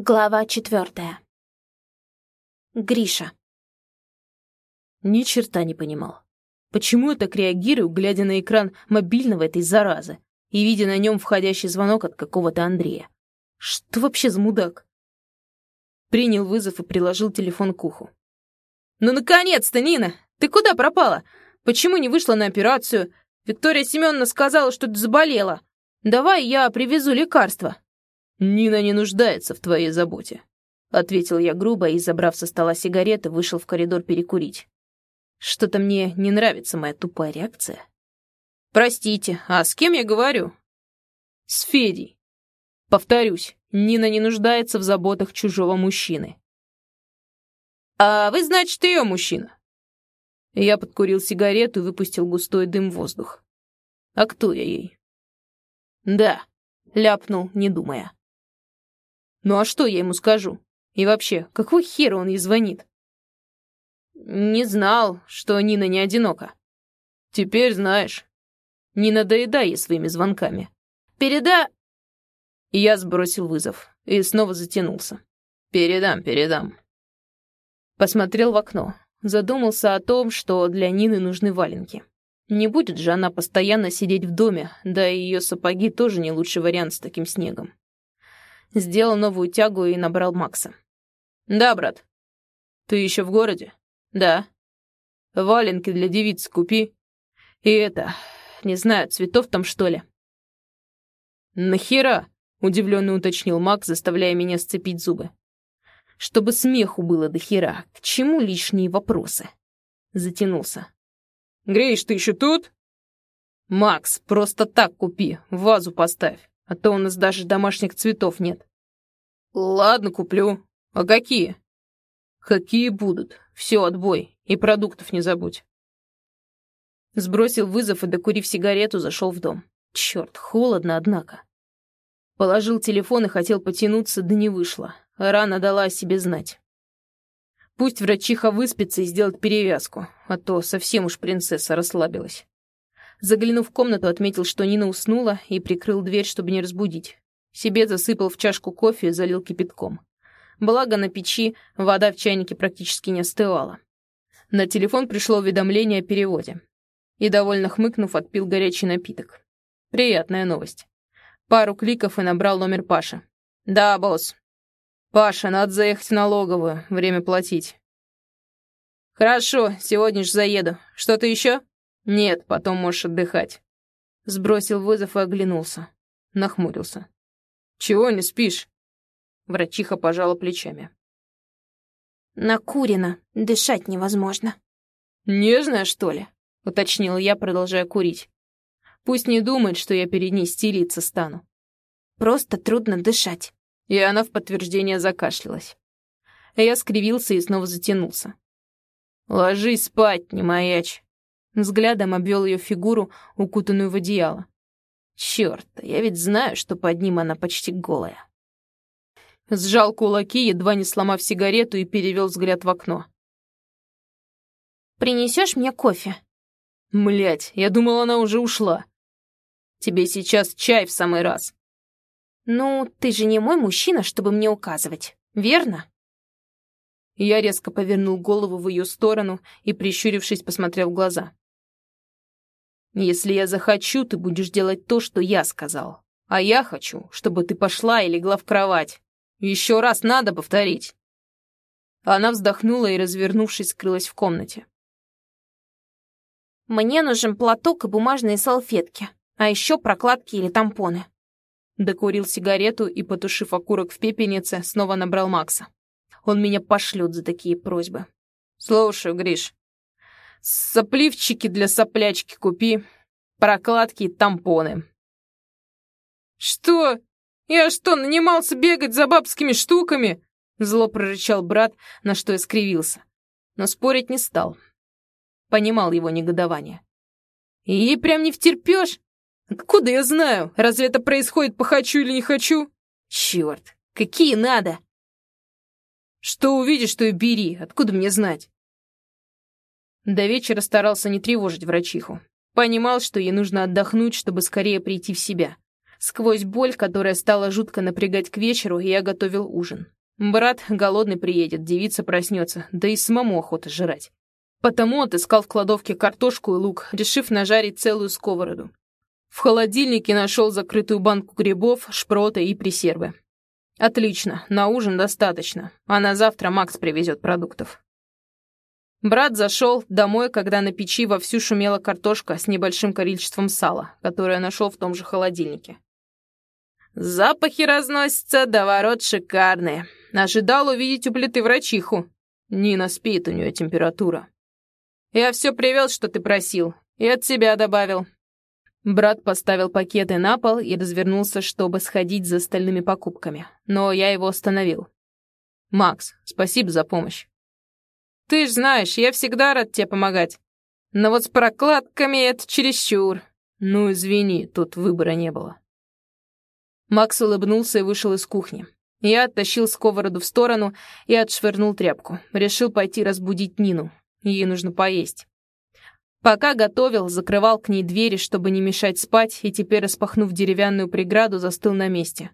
Глава четвертая. Гриша. Ни черта не понимал. Почему я так реагирую, глядя на экран мобильного этой заразы и видя на нем входящий звонок от какого-то Андрея? Что вообще за мудак? Принял вызов и приложил телефон к уху. «Ну, наконец-то, Нина! Ты куда пропала? Почему не вышла на операцию? Виктория Семеновна сказала, что ты заболела. Давай я привезу лекарства». «Нина не нуждается в твоей заботе», — ответил я грубо и, забрав со стола сигареты, вышел в коридор перекурить. Что-то мне не нравится моя тупая реакция. «Простите, а с кем я говорю?» «С Федей. Повторюсь, Нина не нуждается в заботах чужого мужчины». «А вы, значит, ее мужчина?» Я подкурил сигарету и выпустил густой дым в воздух. «А кто я ей?» «Да», — ляпнул, не думая. Ну а что я ему скажу? И вообще, какого хера он ей звонит? Не знал, что Нина не одинока. Теперь знаешь. Не надоедай ей своими звонками. Переда... Я сбросил вызов и снова затянулся. Передам, передам. Посмотрел в окно. Задумался о том, что для Нины нужны валенки. Не будет же она постоянно сидеть в доме, да и ее сапоги тоже не лучший вариант с таким снегом. Сделал новую тягу и набрал Макса. «Да, брат. Ты еще в городе?» «Да». «Валенки для девиц купи. И это... Не знаю, цветов там, что ли?» «Нахера?» — удивленно уточнил Макс, заставляя меня сцепить зубы. «Чтобы смеху было до хера. К чему лишние вопросы?» Затянулся. «Греешь, ты еще тут?» «Макс, просто так купи, вазу поставь а то у нас даже домашних цветов нет. Ладно, куплю. А какие? Какие будут? Все, отбой. И продуктов не забудь. Сбросил вызов и, докурив сигарету, зашел в дом. Черт, холодно, однако. Положил телефон и хотел потянуться, да не вышло. Рана дала о себе знать. Пусть врачиха выспится и сделает перевязку, а то совсем уж принцесса расслабилась. Заглянув в комнату, отметил, что Нина уснула и прикрыл дверь, чтобы не разбудить. Себе засыпал в чашку кофе и залил кипятком. Благо на печи вода в чайнике практически не остывала. На телефон пришло уведомление о переводе. И, довольно хмыкнув, отпил горячий напиток. Приятная новость. Пару кликов и набрал номер Паши. «Да, босс». «Паша, надо заехать в налоговую. Время платить». «Хорошо, сегодня же заеду. Что-то еще?» «Нет, потом можешь отдыхать». Сбросил вызов и оглянулся. Нахмурился. «Чего не спишь?» Врачиха пожала плечами. «Накурено. Дышать невозможно». «Нежная, что ли?» — уточнил я, продолжая курить. «Пусть не думает, что я перед ней стелиться стану». «Просто трудно дышать». И она в подтверждение закашлялась. Я скривился и снова затянулся. «Ложись спать, не маячь». Взглядом обвел ее фигуру, укутанную в одеяло. Черт, я ведь знаю, что под ним она почти голая. Сжал кулаки, едва не сломав сигарету, и перевел взгляд в окно. «Принесешь мне кофе?» Млять, я думал, она уже ушла. Тебе сейчас чай в самый раз. Ну, ты же не мой мужчина, чтобы мне указывать, верно? Я резко повернул голову в ее сторону и, прищурившись, посмотрел в глаза. «Если я захочу, ты будешь делать то, что я сказал. А я хочу, чтобы ты пошла и легла в кровать. Еще раз надо повторить». Она вздохнула и, развернувшись, скрылась в комнате. «Мне нужен платок и бумажные салфетки, а еще прокладки или тампоны». Докурил сигарету и, потушив окурок в пепельнице, снова набрал Макса. Он меня пошлет за такие просьбы. Слушаю, Гриш. Сопливчики для соплячки купи. Прокладки и тампоны. Что? Я что, нанимался бегать за бабскими штуками? Зло прорычал брат, на что я скривился. Но спорить не стал. Понимал его негодование. И прям не втерпешь? Откуда я знаю, разве это происходит по хочу или не хочу? Черт, какие надо! Что увидишь, то и бери. Откуда мне знать? До вечера старался не тревожить врачиху. Понимал, что ей нужно отдохнуть, чтобы скорее прийти в себя. Сквозь боль, которая стала жутко напрягать к вечеру, я готовил ужин. Брат голодный приедет, девица проснется, да и самому охота жрать. Потому отыскал в кладовке картошку и лук, решив нажарить целую сковороду. В холодильнике нашел закрытую банку грибов, шпроты и пресервы. Отлично, на ужин достаточно, а на завтра Макс привезет продуктов. Брат зашел домой, когда на печи вовсю шумела картошка с небольшим количеством сала, которое нашел в том же холодильнике. Запахи разносятся, до ворот шикарные. Ожидал увидеть у плиты врачиху. Нина спит, у нее температура. Я все привез, что ты просил, и от себя добавил. Брат поставил пакеты на пол и развернулся, чтобы сходить за остальными покупками. Но я его остановил. «Макс, спасибо за помощь. Ты ж знаешь, я всегда рад тебе помогать. Но вот с прокладками это чересчур. Ну, извини, тут выбора не было». Макс улыбнулся и вышел из кухни. Я оттащил сковороду в сторону и отшвырнул тряпку. Решил пойти разбудить Нину. Ей нужно поесть. Пока готовил, закрывал к ней двери, чтобы не мешать спать, и теперь, распахнув деревянную преграду, застыл на месте.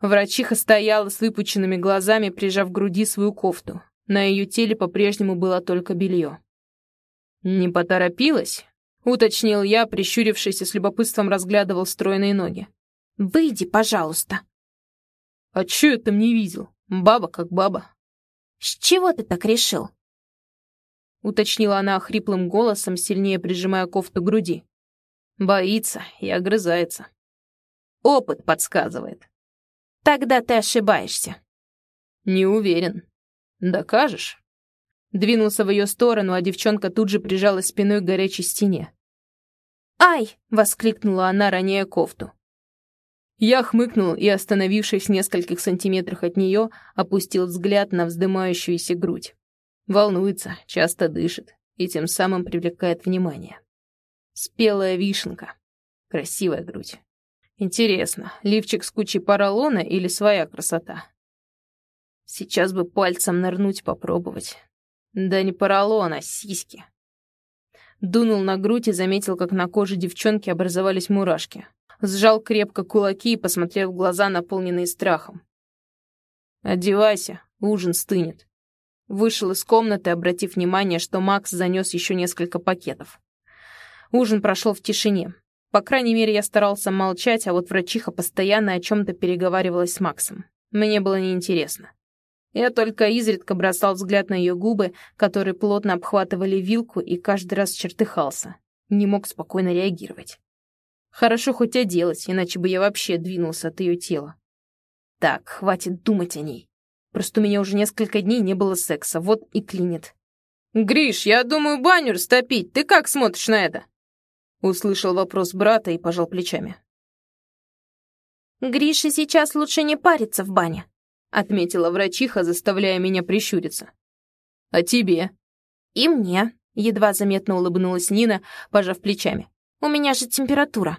Врачиха стояла с выпученными глазами, прижав к груди свою кофту. На ее теле по-прежнему было только белье. «Не поторопилась?» — уточнил я, прищурившись и с любопытством разглядывал стройные ноги. «Выйди, пожалуйста». «А чё я там не видел? Баба как баба». «С чего ты так решил?» уточнила она хриплым голосом, сильнее прижимая кофту к груди. Боится и огрызается. Опыт подсказывает. Тогда ты ошибаешься. Не уверен. Докажешь? Двинулся в ее сторону, а девчонка тут же прижалась спиной к горячей стене. «Ай!» — воскликнула она, роняя кофту. Я хмыкнул и, остановившись в нескольких сантиметрах от нее, опустил взгляд на вздымающуюся грудь. Волнуется, часто дышит и тем самым привлекает внимание. Спелая вишенка. Красивая грудь. Интересно, лифчик с кучей поролона или своя красота? Сейчас бы пальцем нырнуть попробовать. Да не поролон, а сиськи. Дунул на грудь и заметил, как на коже девчонки образовались мурашки. Сжал крепко кулаки и посмотрел в глаза, наполненные страхом. «Одевайся, ужин стынет». Вышел из комнаты, обратив внимание, что Макс занес еще несколько пакетов. Ужин прошел в тишине. По крайней мере, я старался молчать, а вот врачиха постоянно о чем-то переговаривалась с Максом. Мне было неинтересно. Я только изредка бросал взгляд на ее губы, которые плотно обхватывали вилку, и каждый раз чертыхался. Не мог спокойно реагировать. Хорошо хоть оделась, иначе бы я вообще двинулся от ее тела. Так, хватит думать о ней. Просто у меня уже несколько дней не было секса, вот и клинит. «Гриш, я думаю баню растопить, ты как смотришь на это?» Услышал вопрос брата и пожал плечами. «Грише сейчас лучше не париться в бане», отметила врачиха, заставляя меня прищуриться. «А тебе?» «И мне», — едва заметно улыбнулась Нина, пожав плечами. «У меня же температура».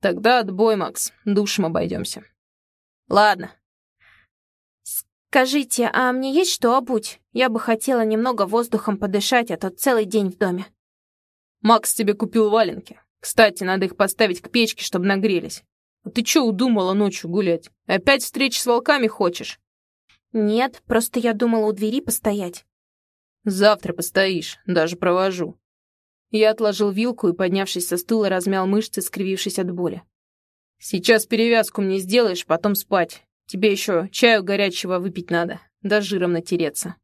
«Тогда отбой, Макс, душем обойдемся». «Ладно, «Скажите, а мне есть что обуть? Я бы хотела немного воздухом подышать, а то целый день в доме». «Макс тебе купил валенки. Кстати, надо их поставить к печке, чтобы нагрелись. А ты чё удумала ночью гулять? Опять встреч с волками хочешь?» «Нет, просто я думала у двери постоять». «Завтра постоишь, даже провожу». Я отложил вилку и, поднявшись со стула, размял мышцы, скривившись от боли. «Сейчас перевязку мне сделаешь, потом спать. Тебе еще чаю горячего выпить надо, да жиром натереться».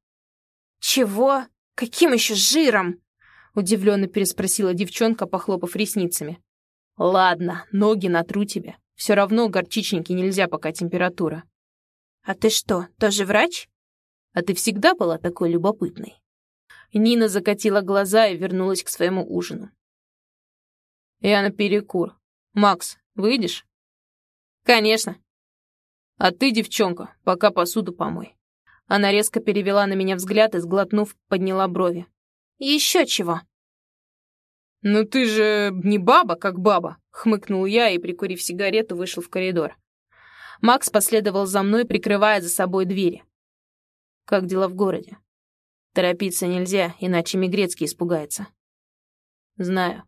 «Чего? Каким еще жиром?» Удивленно переспросила девчонка, похлопав ресницами. «Ладно, ноги натру тебе. Все равно горчичники нельзя, пока температура». «А ты что, тоже врач?» «А ты всегда была такой любопытной?» Нина закатила глаза и вернулась к своему ужину. «Я на перекур. Макс, выйдешь?» «Конечно», а ты, девчонка, пока посуду помой. Она резко перевела на меня взгляд и, сглотнув, подняла брови. Еще чего? Ну ты же не баба, как баба, хмыкнул я и, прикурив сигарету, вышел в коридор. Макс последовал за мной, прикрывая за собой двери. Как дела в городе? Торопиться нельзя, иначе Мигрецкий испугается. Знаю.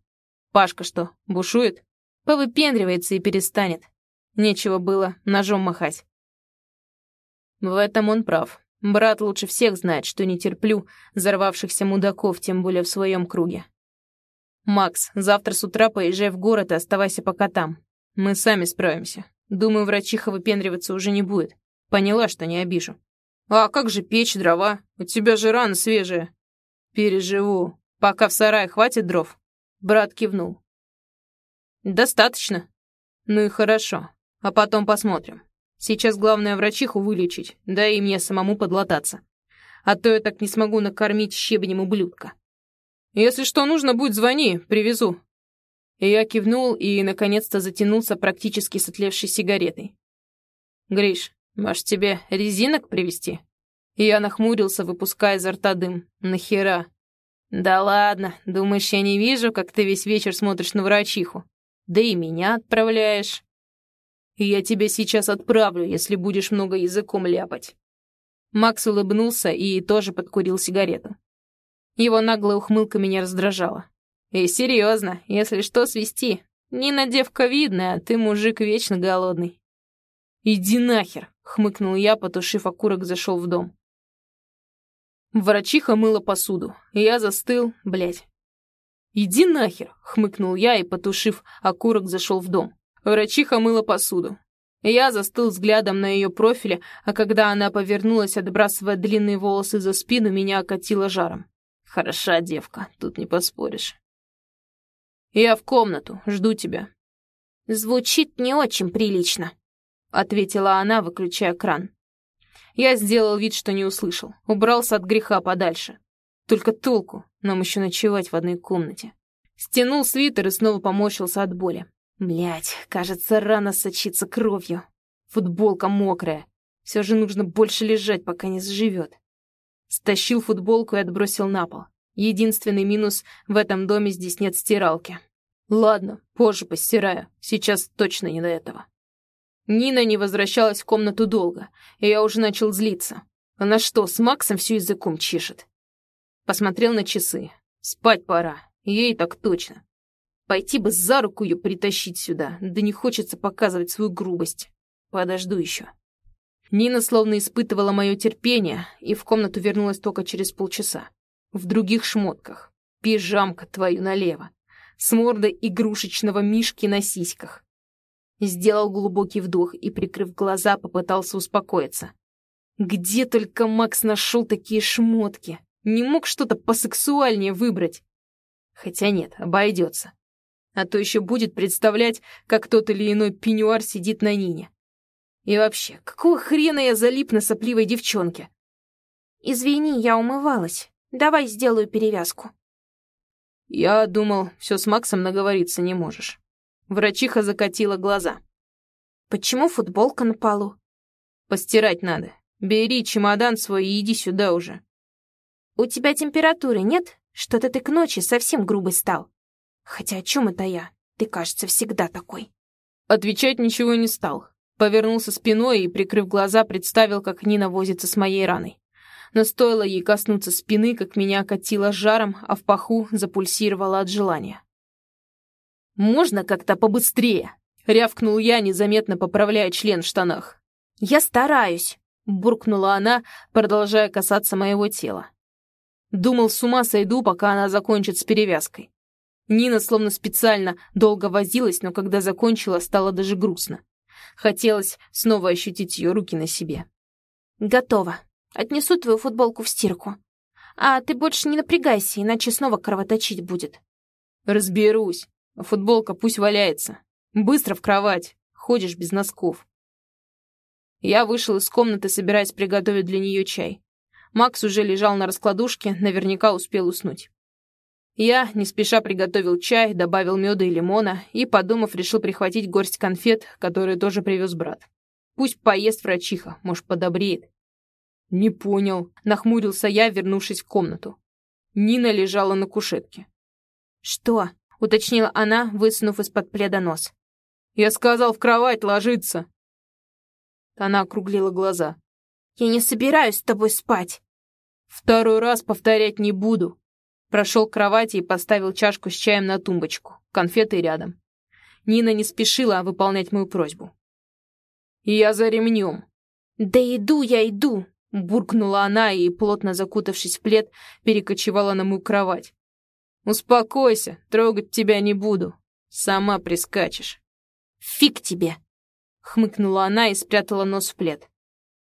Пашка что, бушует? Повыпендривается и перестанет. Нечего было ножом махать. В этом он прав. Брат лучше всех знает, что не терплю взорвавшихся мудаков, тем более в своем круге. «Макс, завтра с утра поезжай в город и оставайся пока там. Мы сами справимся. Думаю, врачиха выпендриваться уже не будет. Поняла, что не обижу». «А как же печь, дрова? У тебя же рана свежая». «Переживу. Пока в сарае хватит дров?» Брат кивнул. «Достаточно. Ну и хорошо. А потом посмотрим. Сейчас главное врачиху вылечить, да и мне самому подлататься. А то я так не смогу накормить щебнем ублюдка. Если что нужно будет, звони, привезу». Я кивнул и, наконец-то, затянулся практически с сигаретой. «Гриш, может, тебе резинок привезти?» Я нахмурился, выпуская изо рта дым. «Нахера?» «Да ладно, думаешь, я не вижу, как ты весь вечер смотришь на врачиху? Да и меня отправляешь». «Я тебя сейчас отправлю, если будешь много языком ляпать». Макс улыбнулся и тоже подкурил сигарету. Его наглая ухмылка меня раздражала. «И серьезно, если что, свести. Нина девка видная, а ты мужик вечно голодный». «Иди нахер!» — хмыкнул я, потушив окурок, зашел в дом. Врачиха мыла посуду. Я застыл, блядь. «Иди нахер!» — хмыкнул я и, потушив окурок, зашел в дом. Врачиха мыла посуду. Я застыл взглядом на ее профиле, а когда она повернулась, отбрасывая длинные волосы за спину, меня окатило жаром. Хороша девка, тут не поспоришь. Я в комнату, жду тебя. Звучит не очень прилично, ответила она, выключая кран. Я сделал вид, что не услышал, убрался от греха подальше. Только толку, нам еще ночевать в одной комнате. Стянул свитер и снова поморщился от боли. Блять, кажется, рана сочится кровью. Футболка мокрая. Все же нужно больше лежать, пока не заживет. Стащил футболку и отбросил на пол. Единственный минус — в этом доме здесь нет стиралки. Ладно, позже постираю. Сейчас точно не до этого. Нина не возвращалась в комнату долго, и я уже начал злиться. Она что, с Максом всю языком чешет? Посмотрел на часы. Спать пора. Ей так точно. Пойти бы за руку ее притащить сюда, да не хочется показывать свою грубость. Подожду еще. Нина словно испытывала мое терпение и в комнату вернулась только через полчаса. В других шмотках. Пижамка твою налево. С мордой игрушечного мишки на сиськах. Сделал глубокий вдох и, прикрыв глаза, попытался успокоиться. Где только Макс нашел такие шмотки? Не мог что-то посексуальнее выбрать? Хотя нет, обойдется. А то еще будет представлять, как тот или иной пеньюар сидит на Нине. И вообще, какого хрена я залип на сопливой девчонке? Извини, я умывалась. Давай сделаю перевязку. Я думал, все с Максом наговориться не можешь. Врачиха закатила глаза. Почему футболка на полу? Постирать надо. Бери чемодан свой и иди сюда уже. У тебя температуры нет? Что-то ты к ночи совсем грубый стал. Хотя о чем это я? Ты, кажется, всегда такой. Отвечать ничего не стал. Повернулся спиной и, прикрыв глаза, представил, как Нина возится с моей раной. Но стоило ей коснуться спины, как меня окатило жаром, а в паху запульсировало от желания. «Можно как-то побыстрее?» — рявкнул я, незаметно поправляя член в штанах. «Я стараюсь», — буркнула она, продолжая касаться моего тела. Думал, с ума сойду, пока она закончит с перевязкой. Нина словно специально долго возилась, но когда закончила, стало даже грустно. Хотелось снова ощутить ее руки на себе. «Готово. Отнесу твою футболку в стирку. А ты больше не напрягайся, иначе снова кровоточить будет». «Разберусь. Футболка пусть валяется. Быстро в кровать. Ходишь без носков». Я вышел из комнаты, собираясь приготовить для нее чай. Макс уже лежал на раскладушке, наверняка успел уснуть. Я не спеша приготовил чай, добавил меда и лимона и, подумав, решил прихватить горсть конфет, которые тоже привез брат. Пусть поест врачиха, может, подобреет. «Не понял», — нахмурился я, вернувшись в комнату. Нина лежала на кушетке. «Что?» — уточнила она, высунув из-под пледа нос. «Я сказал в кровать ложиться!» Она округлила глаза. «Я не собираюсь с тобой спать!» «Второй раз повторять не буду!» Прошел к кровати и поставил чашку с чаем на тумбочку, конфеты рядом. Нина не спешила выполнять мою просьбу. «Я за ремнем». «Да иду я, иду!» Буркнула она и, плотно закутавшись в плед, перекочевала на мою кровать. «Успокойся, трогать тебя не буду. Сама прискачешь». «Фиг тебе!» Хмыкнула она и спрятала нос в плед.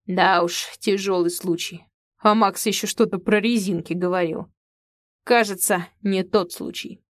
Да уж, тяжелый случай. А Макс еще что-то про резинки говорил. Кажется, не тот случай.